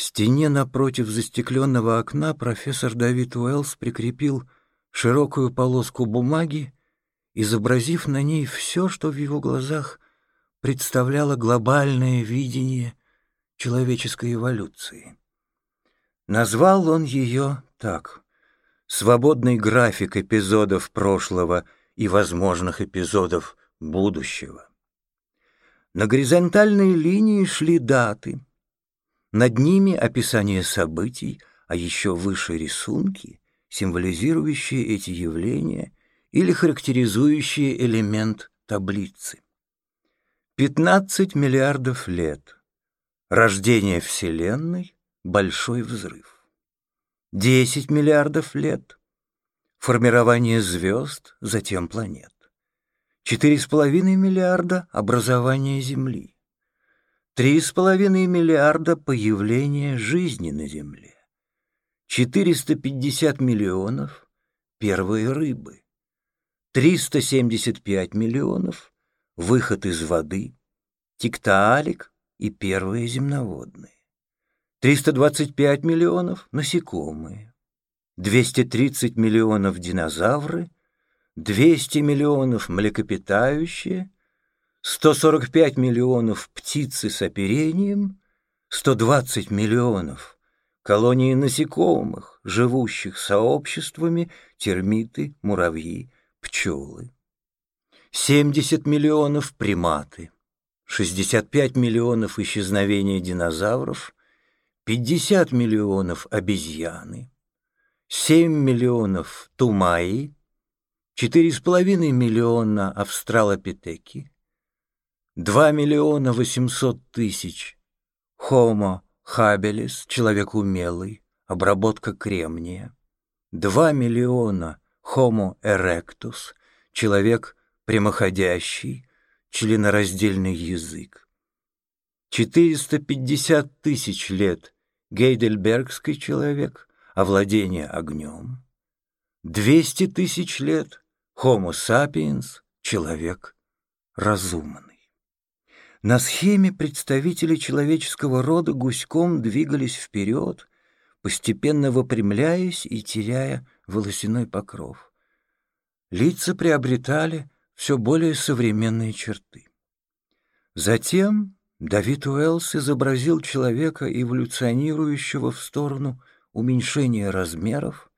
стене напротив застекленного окна профессор Давид Уэллс прикрепил широкую полоску бумаги, изобразив на ней все, что в его глазах представляло глобальное видение человеческой эволюции. Назвал он ее так «Свободный график эпизодов прошлого и возможных эпизодов будущего». На горизонтальной линии шли даты — над ними описание событий, а еще выше рисунки, символизирующие эти явления или характеризующие элемент таблицы. 15 миллиардов лет. Рождение Вселенной — большой взрыв. 10 миллиардов лет. Формирование звезд, затем планет. 4,5 миллиарда — образование Земли. Три с половиной миллиарда появления жизни на Земле. 450 миллионов — первые рыбы. 375 миллионов — выход из воды, тиктаалик и первые земноводные. 325 миллионов — насекомые. 230 миллионов — динозавры, 200 миллионов — млекопитающие — 145 миллионов птицы с оперением, 120 миллионов колонии насекомых, живущих сообществами, термиты, муравьи, пчелы. 70 миллионов приматы, 65 миллионов исчезновения динозавров, 50 миллионов обезьяны, 7 миллионов тумаи, 4,5 миллиона австралопитеки, Два миллиона восемьсот тысяч. Homo habilis, человек умелый, обработка кремния. Два миллиона Homo erectus, человек прямоходящий, членораздельный язык. 450 тысяч лет гейдельбергский человек, овладение огнем. 200 тысяч лет Homo sapiens, человек разумный. На схеме представители человеческого рода гуськом двигались вперед, постепенно выпрямляясь и теряя волосяной покров. Лица приобретали все более современные черты. Затем Давид Уэллс изобразил человека, эволюционирующего в сторону уменьшения размеров,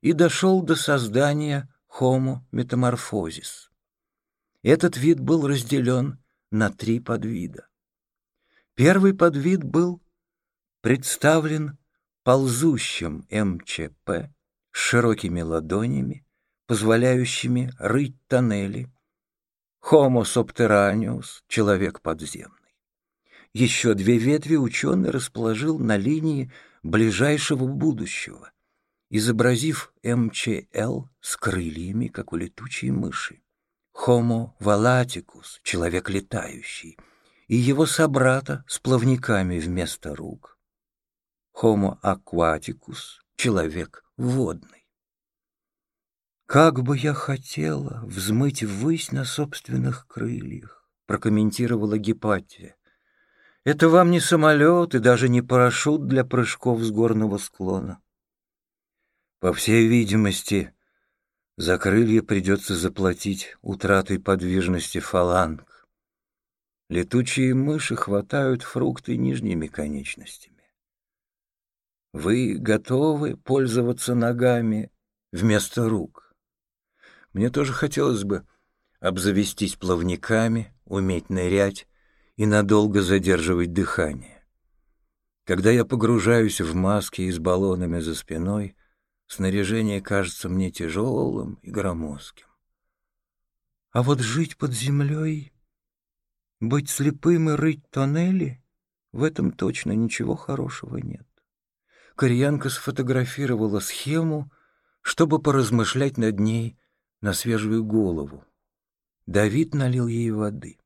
и дошел до создания Homo metamorphosis. Этот вид был разделен на три подвида. Первый подвид был представлен ползущим МЧП с широкими ладонями, позволяющими рыть тоннели, Homo subterraneus — человек подземный. Еще две ветви ученый расположил на линии ближайшего будущего, изобразив МЧЛ с крыльями, как у летучей мыши. Homo valaticus, человек летающий, и его собрата с плавниками вместо рук. Homo aquaticus, человек водный. «Как бы я хотела взмыть ввысь на собственных крыльях», прокомментировала Гепатия. «Это вам не самолет и даже не парашют для прыжков с горного склона». По всей видимости, за крылья придется заплатить утратой подвижности фаланг. Летучие мыши хватают фрукты нижними конечностями. Вы готовы пользоваться ногами вместо рук? Мне тоже хотелось бы обзавестись плавниками, уметь нырять и надолго задерживать дыхание. Когда я погружаюсь в маски и с баллонами за спиной — Снаряжение кажется мне тяжелым и громоздким. А вот жить под землей, быть слепым и рыть тоннели, в этом точно ничего хорошего нет. Кореянка сфотографировала схему, чтобы поразмышлять над ней на свежую голову. Давид налил ей воды.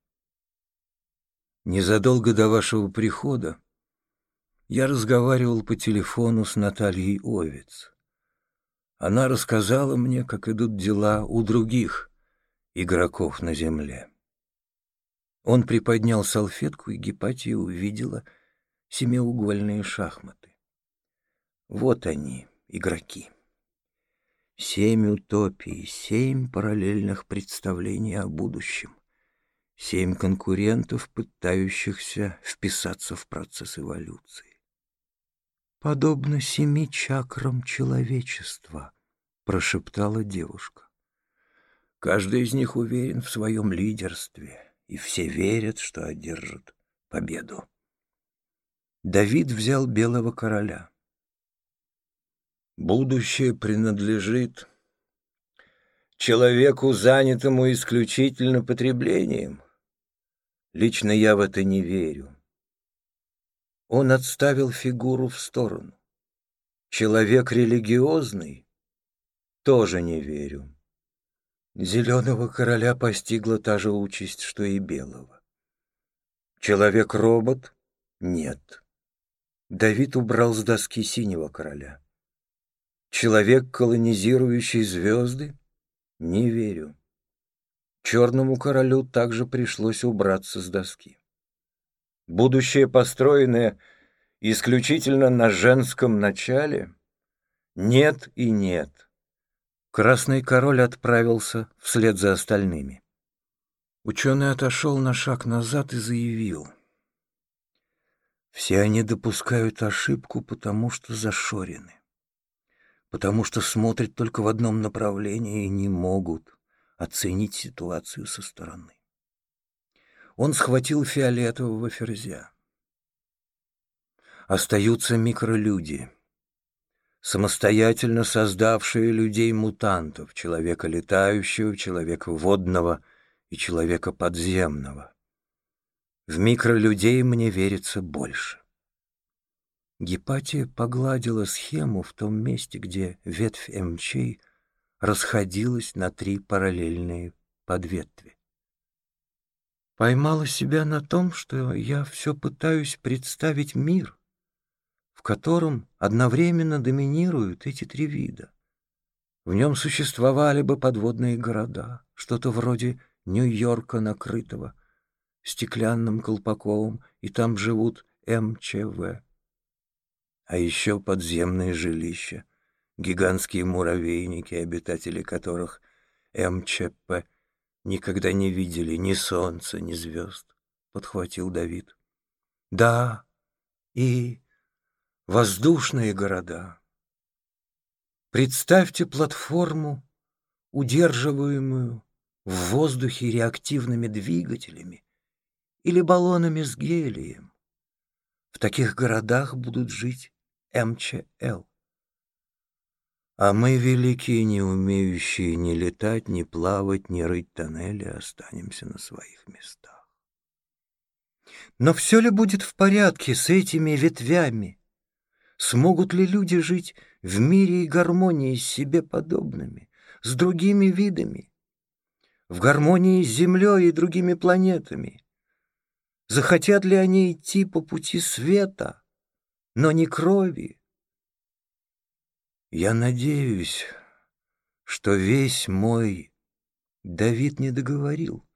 Незадолго до вашего прихода я разговаривал по телефону с Натальей Овец. Она рассказала мне, как идут дела у других игроков на земле. Он приподнял салфетку, и Гепатия увидела семиугольные шахматы. Вот они, игроки. Семь утопий, семь параллельных представлений о будущем. Семь конкурентов, пытающихся вписаться в процесс эволюции. «Подобно семи чакрам человечества», — прошептала девушка. Каждый из них уверен в своем лидерстве, и все верят, что одержат победу. Давид взял белого короля. Будущее принадлежит человеку, занятому исключительно потреблением. Лично я в это не верю. Он отставил фигуру в сторону. Человек религиозный? Тоже не верю. Зеленого короля постигла та же участь, что и белого. Человек-робот? Нет. Давид убрал с доски синего короля. Человек, колонизирующий звезды? Не верю. Черному королю также пришлось убраться с доски. Будущее, построенное исключительно на женском начале? Нет и нет. Красный король отправился вслед за остальными. Ученый отошел на шаг назад и заявил. Все они допускают ошибку, потому что зашорены. Потому что смотрят только в одном направлении и не могут оценить ситуацию со стороны. Он схватил фиолетового ферзя. Остаются микролюди — самостоятельно создавшие людей-мутантов, человека летающего, человека водного и человека подземного. В микролюдей мне верится больше. Гепатия погладила схему в том месте, где ветвь МЧ расходилась на три параллельные подветви. Поймала себя на том, что я все пытаюсь представить мир, в котором одновременно доминируют эти три вида. В нем существовали бы подводные города, что-то вроде Нью-Йорка, накрытого стеклянным колпаком, и там живут МЧВ. А еще подземные жилища, гигантские муравейники, обитатели которых МЧП никогда не видели ни солнца, ни звезд, — подхватил Давид. Да, и воздушные города. Представьте платформу, удерживаемую в воздухе реактивными двигателями или баллонами с гелием. В таких городах будут жить МЧЛ. А мы, великие, не умеющие ни летать, ни плавать, ни рыть тоннели, останемся на своих местах. Но все ли будет в порядке с этими ветвями? Смогут ли люди жить в мире и гармонии с себе подобными, с другими видами, в гармонии с Землей и другими планетами? Захотят ли они идти по пути света, но не крови? Я надеюсь, что весь мой Давид не договорил,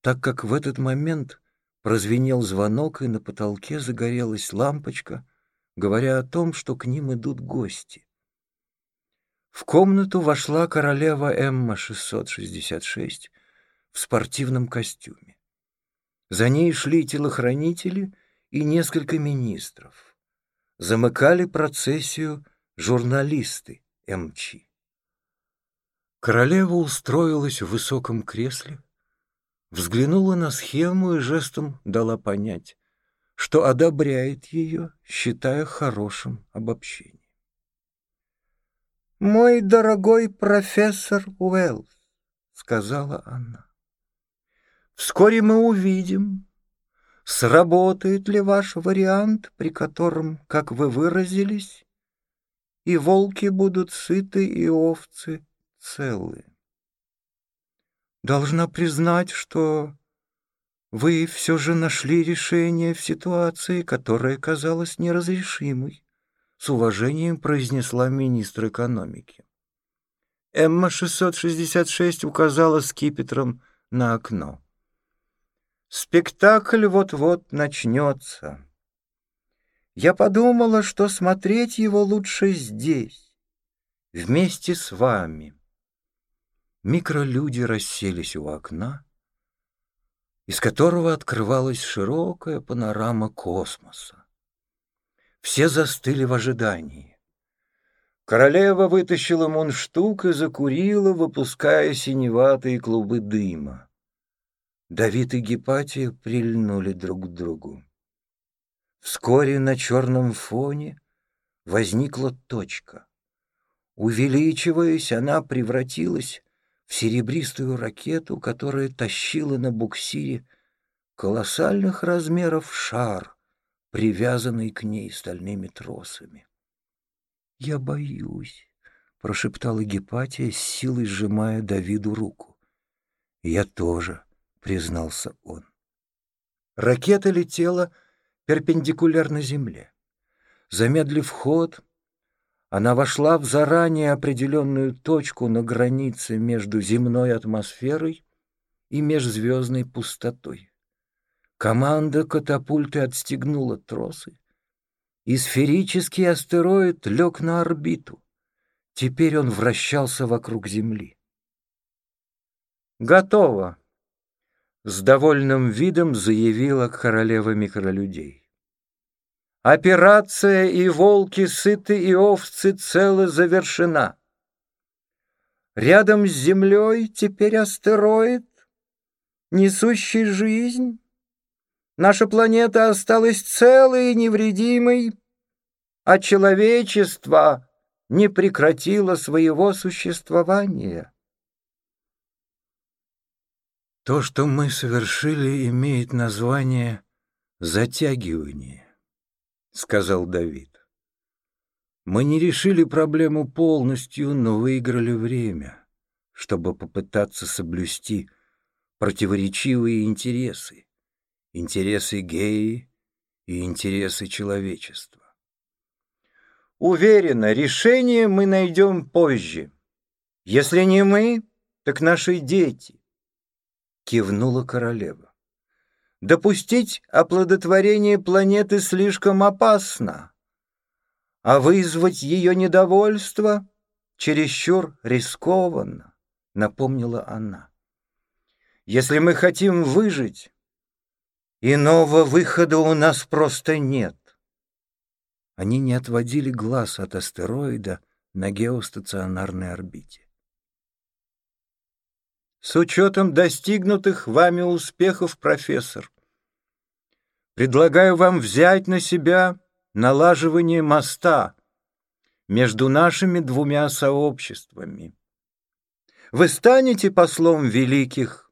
так как в этот момент прозвенел звонок, и на потолке загорелась лампочка — говоря о том, что к ним идут гости. В комнату вошла королева Эмма-666 в спортивном костюме. За ней шли телохранители и несколько министров. Замыкали процессию журналисты МЧ. Королева устроилась в высоком кресле, взглянула на схему и жестом дала понять, что одобряет ее, считая хорошим обобщением. «Мой дорогой профессор Уэллс», — сказала она, — «вскоре мы увидим, сработает ли ваш вариант, при котором, как вы выразились, и волки будут сыты, и овцы целы. Должна признать, что вы все же нашли решение в ситуации, которая казалась неразрешимой, с уважением произнесла министр экономики. Эмма-666 указала скипетром на окно. «Спектакль вот-вот начнется. Я подумала, что смотреть его лучше здесь, вместе с вами. Микролюди расселись у окна, из которого открывалась широкая панорама космоса. Все застыли в ожидании. Королева вытащила мундштук и закурила, выпуская синеватые клубы дыма. Давид и Гепатия прильнули друг к другу. Вскоре на черном фоне возникла точка. Увеличиваясь, она превратилась в серебристую ракету, которая тащила на буксире колоссальных размеров шар, привязанный к ней стальными тросами. «Я боюсь», — прошептала Гепатия, с силой сжимая Давиду руку. «Я тоже», — признался он. Ракета летела перпендикулярно земле. Замедлив ход, она вошла в заранее определенную точку на границе между земной атмосферой и межзвездной пустотой. Команда катапульты отстегнула тросы, и сферический астероид лег на орбиту. Теперь он вращался вокруг Земли. «Готово!» — с довольным видом заявила королева микролюдей. Операция «И волки сыты, и овцы целы» завершена. Рядом с Землей теперь астероид, несущий жизнь. Наша планета осталась целой и невредимой, а человечество не прекратило своего существования. То, что мы совершили, имеет название «затягивание». — сказал Давид. «Мы не решили проблему полностью, но выиграли время, чтобы попытаться соблюсти противоречивые интересы, интересы геи и интересы человечества. Уверена, решение мы найдем позже. Если не мы, так наши дети», — кивнула королева. Допустить оплодотворение планеты слишком опасно, а вызвать ее недовольство чересчур рискованно, напомнила она. Если мы хотим выжить, иного выхода у нас просто нет. Они не отводили глаз от астероида на геостационарной орбите. С учетом достигнутых вами успехов, профессор, предлагаю вам взять на себя налаживание моста между нашими двумя сообществами. Вы станете послом великих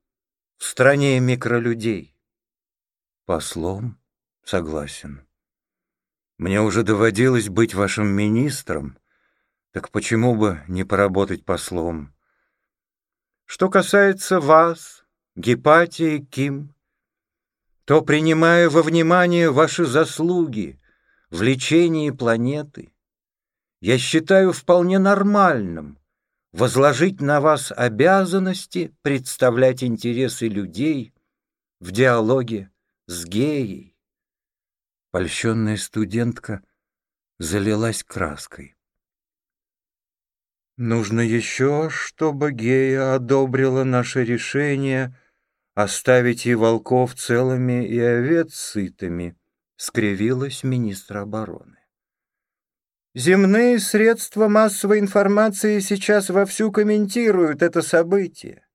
в стране микролюдей? Послом? Согласен. Мне уже доводилось быть вашим министром, так почему бы не поработать послом? Что касается вас, Гепатия Ким, то, принимая во внимание ваши заслуги в лечении планеты, я считаю вполне нормальным возложить на вас обязанности представлять интересы людей в диалоге с геей. Польщенная студентка залилась краской. Нужно еще, чтобы Гея одобрила наше решение оставить и волков целыми, и овец сытыми, скривилась министр обороны. Земные средства массовой информации сейчас вовсю комментируют это событие.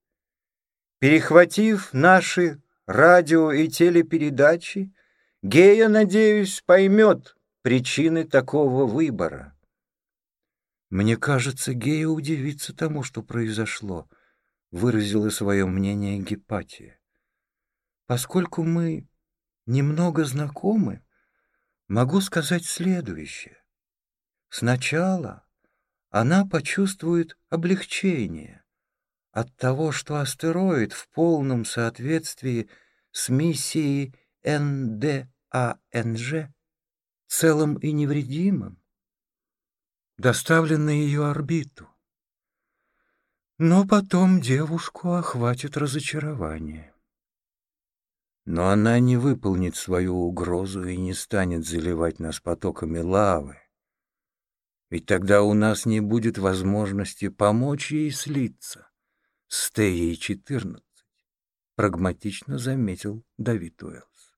Перехватив наши радио и телепередачи, Гея, надеюсь, поймет причины такого выбора. «Мне кажется, Гея удивится тому, что произошло», — выразила свое мнение Гепатия. «Поскольку мы немного знакомы, могу сказать следующее. Сначала она почувствует облегчение от того, что астероид в полном соответствии с миссией НДАНЖ целым и невредимым доставлен на ее орбиту. Но потом девушку охватит разочарование. Но она не выполнит свою угрозу и не станет заливать нас потоками лавы. Ведь тогда у нас не будет возможности помочь ей слиться с Теей-14, прагматично заметил Давид Уэллс.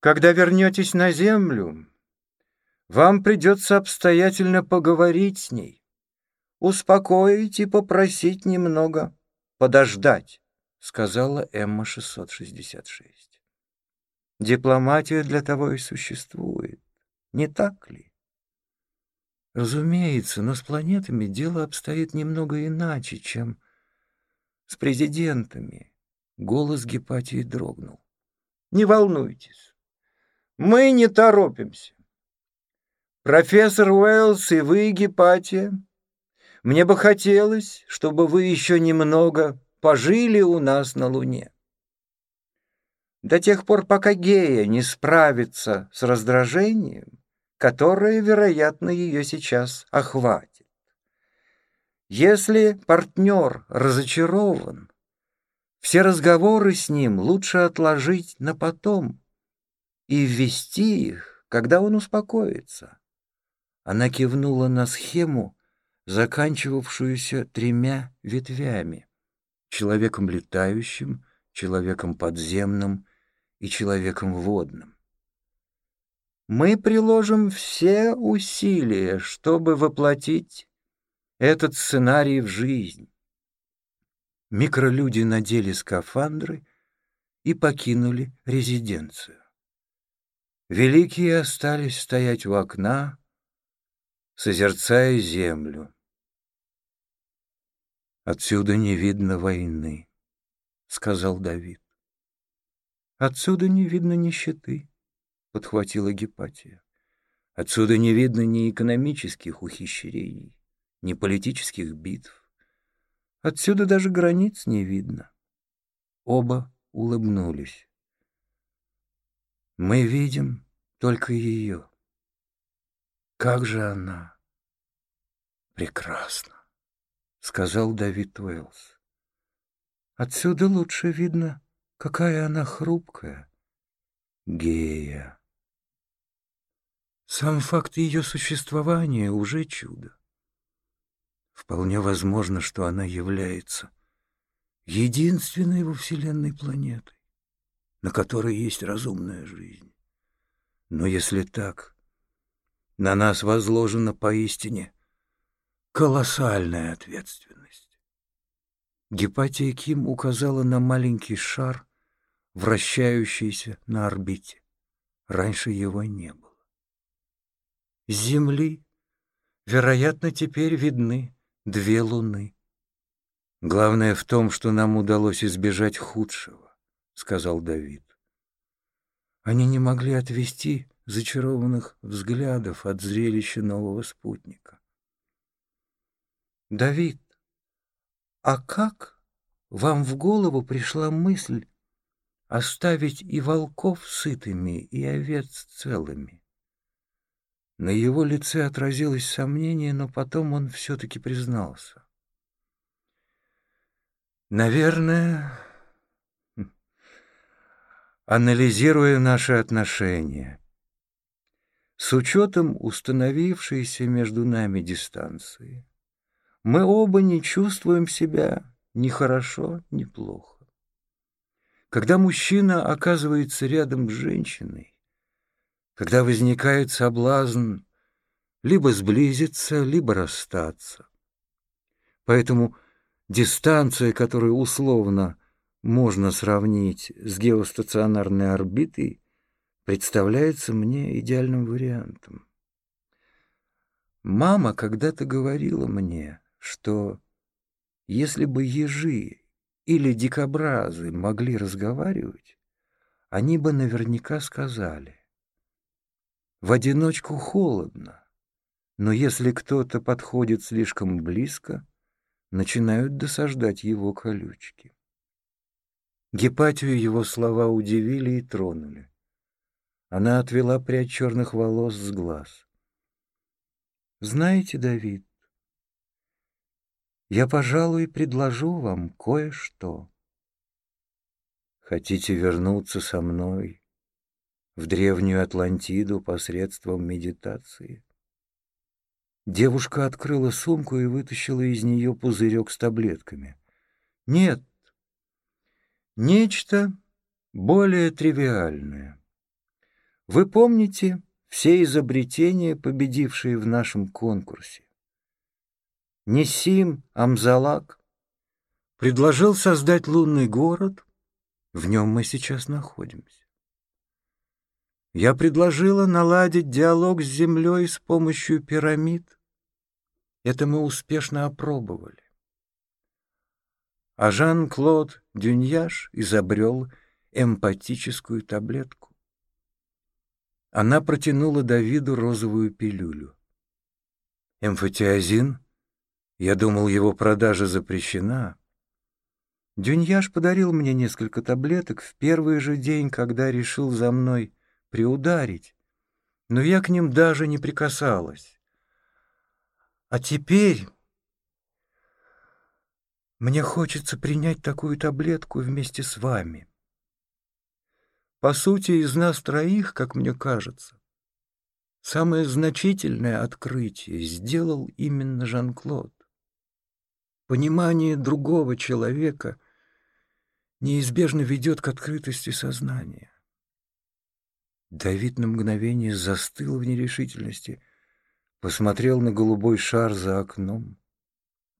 Когда вернетесь на землю, вам придется обстоятельно поговорить с ней, успокоить и попросить немного подождать, сказала Эмма 666. Дипломатия для того и существует, не так ли? Разумеется, но с планетами дело обстоит немного иначе, чем с президентами. Голос Гепатии дрогнул. Не волнуйтесь, мы не торопимся. Профессор Уэллс и вы, Гепатия, мне бы хотелось, чтобы вы еще немного пожили у нас на Луне. До тех пор, пока Гея не справится с раздражением, которое, вероятно, ее сейчас охватит. Если партнер разочарован, все разговоры с ним лучше отложить на потом и ввести их, когда он успокоится. Она кивнула на схему, заканчивавшуюся тремя ветвями — человеком летающим, человеком подземным и человеком водным. Мы приложим все усилия, чтобы воплотить этот сценарий в жизнь. Микролюди надели скафандры и покинули резиденцию. Великие остались стоять у окна, созерцая землю. «Отсюда не видно войны», — сказал Давид. «Отсюда не видно нищеты», подхватила Гепатия. Отсюда не видно ни экономических ухищрений, ни политических битв. Отсюда даже границ не видно. Оба улыбнулись. Мы видим только ее. Как же она прекрасна, сказал Давид Уэллс. Отсюда лучше видно, какая она хрупкая. Гея. Сам факт ее существования уже чудо. Вполне возможно, что она является единственной во Вселенной планетой, на которой есть разумная жизнь. Но если так, на нас возложена поистине колоссальная ответственность. Гепатия Ким указала на маленький шар, вращающийся на орбите. Раньше его не было. С Земли, вероятно, теперь видны две луны. Главное в том, что нам удалось избежать худшего, сказал Давид. Они не могли отвести зачарованных взглядов от зрелища нового спутника. Давид, а как вам в голову пришла мысль оставить и волков сытыми, и овец целыми? На его лице отразилось сомнение, но потом он все-таки признался. «Наверное, анализируя наши отношения, с учетом установившейся между нами дистанции, мы оба не чувствуем себя ни хорошо, ни плохо. Когда мужчина оказывается рядом с женщиной, когда возникает соблазн либо сблизиться, либо расстаться. Поэтому дистанция, которую условно можно сравнить с геостационарной орбитой, представляется мне идеальным вариантом. Мама когда-то говорила мне, что если бы ежи или дикобразы могли разговаривать, они бы наверняка сказали в одиночку холодно, но если кто-то подходит слишком близко, начинают досаждать его колючки. Гепатию его слова удивили и тронули. Она отвела прядь черных волос с глаз. «Знаете, Давид, я, пожалуй, предложу вам кое-что. Хотите вернуться со мной в древнюю Атлантиду посредством медитации? Девушка открыла сумку и вытащила из нее пузырек с таблетками. Нет, нечто более тривиальное. Вы помните все изобретения, победившие в нашем конкурсе? Несим Амзалак предложил создать лунный город, в нем мы сейчас находимся. Я предложила наладить диалог с Землей с помощью пирамид. Это мы успешно опробовали. А Жан-Клод Дюньяш изобрел эмпатическую таблетку. Она протянула Давиду розовую пилюлю. Эмфатиазин? Я думал, его продажа запрещена. Дюньяш подарил мне несколько таблеток в первый же день, когда решил за мной приударить, но я к ним даже не прикасалась. А теперь мне хочется принять такую таблетку вместе с вами. По сути, из нас троих, как мне кажется, самое значительное открытие сделал именно Жан-Клод. Понимание другого человека неизбежно ведет к открытости сознания. Давид на мгновение застыл в нерешительности, посмотрел на голубой шар за окном,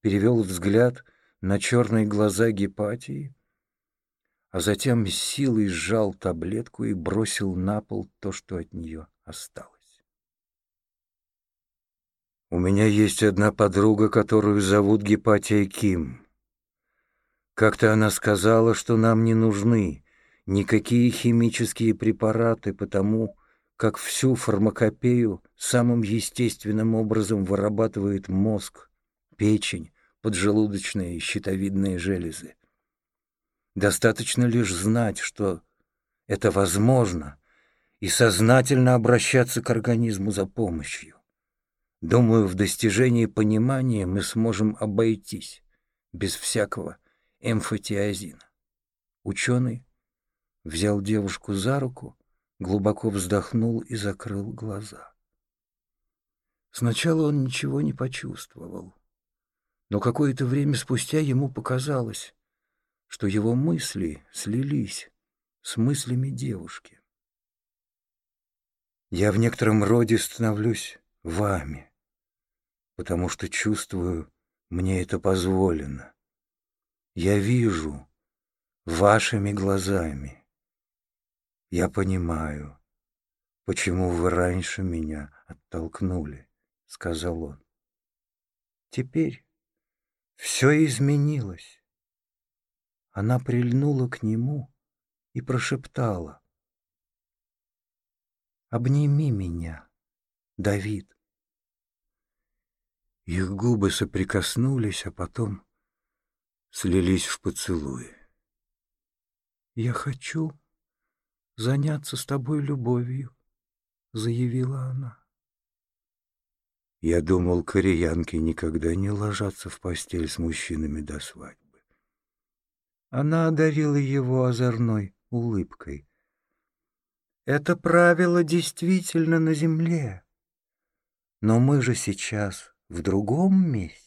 перевел взгляд на черные глаза Гепатии, а затем силой сжал таблетку и бросил на пол то, что от нее осталось. «У меня есть одна подруга, которую зовут Гепатия Ким», как-то она сказала, что нам не нужны никакие химические препараты, потому как всю фармакопею самым естественным образом вырабатывает мозг, печень, поджелудочные и щитовидные железы. Достаточно лишь знать, что это возможно, и сознательно обращаться к организму за помощью. Думаю, в достижении понимания мы сможем обойтись без всякого эмфотиазина. Ученый взял девушку за руку, глубоко вздохнул и закрыл глаза. Сначала он ничего не почувствовал, но какое-то время спустя ему показалось, что его мысли слились с мыслями девушки. «Я в некотором роде становлюсь вами, потому что чувствую, мне это позволено. Я вижу вашими глазами. Я понимаю, почему вы раньше меня оттолкнули, — сказал он. Теперь все изменилось. Она прильнула к нему и прошептала. «Обними меня, Давид». Их губы соприкоснулись, а потом слились в поцелуи. «Я хочу заняться с тобой любовью», — заявила она. Я думал, кореянки никогда не ложатся в постель с мужчинами до свадьбы. Она одарила его озорной улыбкой. Это правило действительно на земле. Но мы же сейчас в другом месте.